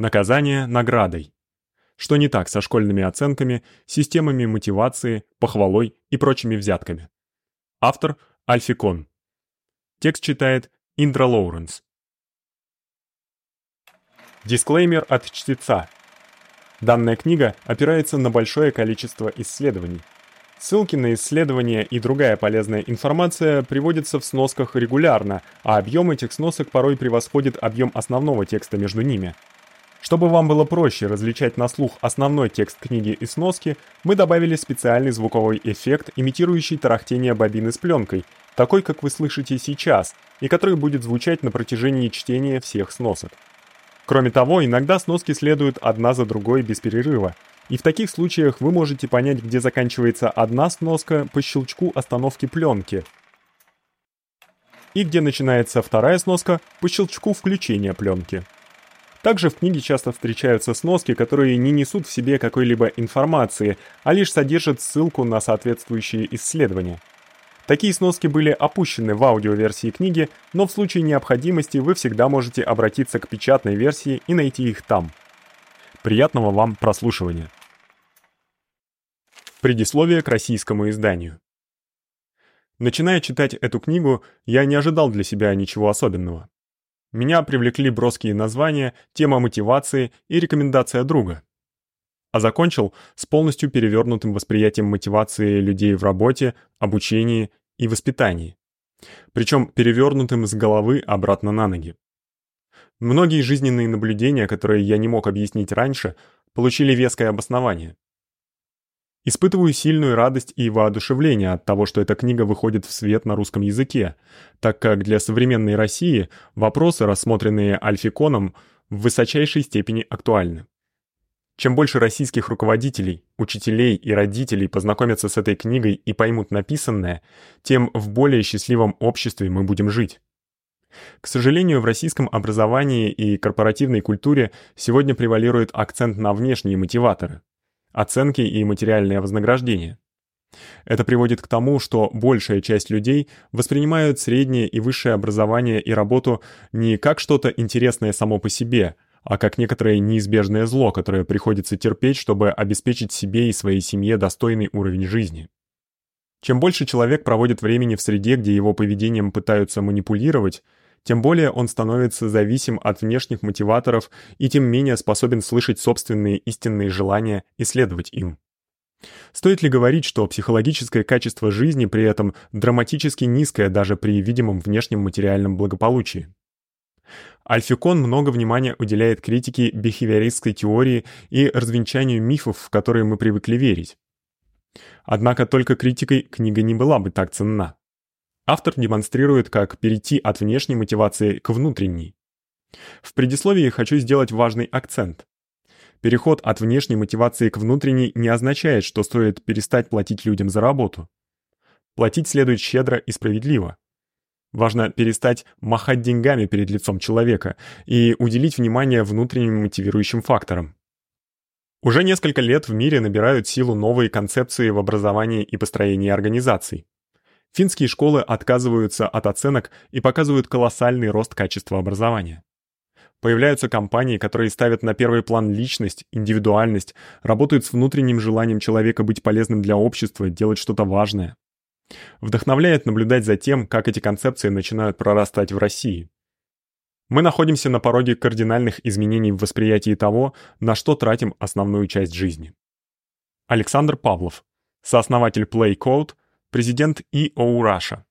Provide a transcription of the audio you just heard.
Наказание наградой. Что не так со школьными оценками, системами мотивации, похвалой и прочими взятками. Автор Альфикон. Текст читает Индра Лоуренс. Дисклеймер от чтеца. Данная книга опирается на большое количество исследований. Ссылки на исследования и другая полезная информация приводятся в сносках регулярно, а объем этих сносок порой превосходит объем основного текста между ними. Чтобы вам было проще различать на слух основной текст книги и сноски, мы добавили специальный звуковой эффект, имитирующий тарахтение бобины с пленкой, такой, как вы слышите сейчас, и который будет звучать на протяжении чтения всех сносок. Кроме того, иногда сноски следуют одна за другой без перерыва, и в таких случаях вы можете понять, где заканчивается одна сноска по щелчку остановки пленки, и где начинается вторая сноска по щелчку включения пленки. Также в книге часто встречаются сноски, которые не несут в себе какой-либо информации, а лишь содержат ссылку на соответствующие исследования. Такие сноски были опущены в аудиоверсии книги, но в случае необходимости вы всегда можете обратиться к печатной версии и найти их там. Приятного вам прослушивания. Предисловие к российскому изданию. Начиная читать эту книгу, я не ожидал для себя ничего особенного. Меня привлекли броские названия, тема мотивации и рекомендация друга. А закончил с полностью перевернутым восприятием мотивации людей в работе, обучении и воспитании. Причем перевернутым с головы обратно на ноги. Многие жизненные наблюдения, которые я не мог объяснить раньше, получили веское обоснование. Испытываю сильную радость и воодушевление от того, что эта книга выходит в свет на русском языке, так как для современной России вопросы, рассмотренные Альфиконом, в высочайшей степени актуальны. Чем больше российских руководителей, учителей и родителей познакомятся с этой книгой и поймут написанное, тем в более счастливом обществе мы будем жить. К сожалению, в российском образовании и корпоративной культуре сегодня превалирует акцент на внешние мотиваторы оценки и материальное вознаграждение. Это приводит к тому, что большая часть людей воспринимают среднее и высшее образование и работу не как что-то интересное само по себе, а как некоторое неизбежное зло, которое приходится терпеть, чтобы обеспечить себе и своей семье достойный уровень жизни. Чем больше человек проводит времени в среде, где его поведением пытаются манипулировать, тем более он становится зависим от внешних мотиваторов и тем менее способен слышать собственные истинные желания и следовать им. Стоит ли говорить, что психологическое качество жизни при этом драматически низкое даже при видимом внешнем материальном благополучии? Альфикон много внимания уделяет критике бихевиористской теории и развенчанию мифов, в которые мы привыкли верить. Однако только критикой книга не была бы так ценна. Автор демонстрирует, как перейти от внешней мотивации к внутренней. В предисловии хочу сделать важный акцент. Переход от внешней мотивации к внутренней не означает, что стоит перестать платить людям за работу. Платить следует щедро и справедливо. Важно перестать махать деньгами перед лицом человека и уделить внимание внутренним мотивирующим факторам. Уже несколько лет в мире набирают силу новые концепции в образовании и построении организаций. Финские школы отказываются от оценок и показывают колоссальный рост качества образования. Появляются компании, которые ставят на первый план личность, индивидуальность, работают с внутренним желанием человека быть полезным для общества, делать что-то важное. Вдохновляет наблюдать за тем, как эти концепции начинают прорастать в России. Мы находимся на пороге кардинальных изменений в восприятии того, на что тратим основную часть жизни. Александр Павлов, сооснователь Play Code, президент EO Russia.